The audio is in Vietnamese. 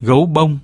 gấu bông.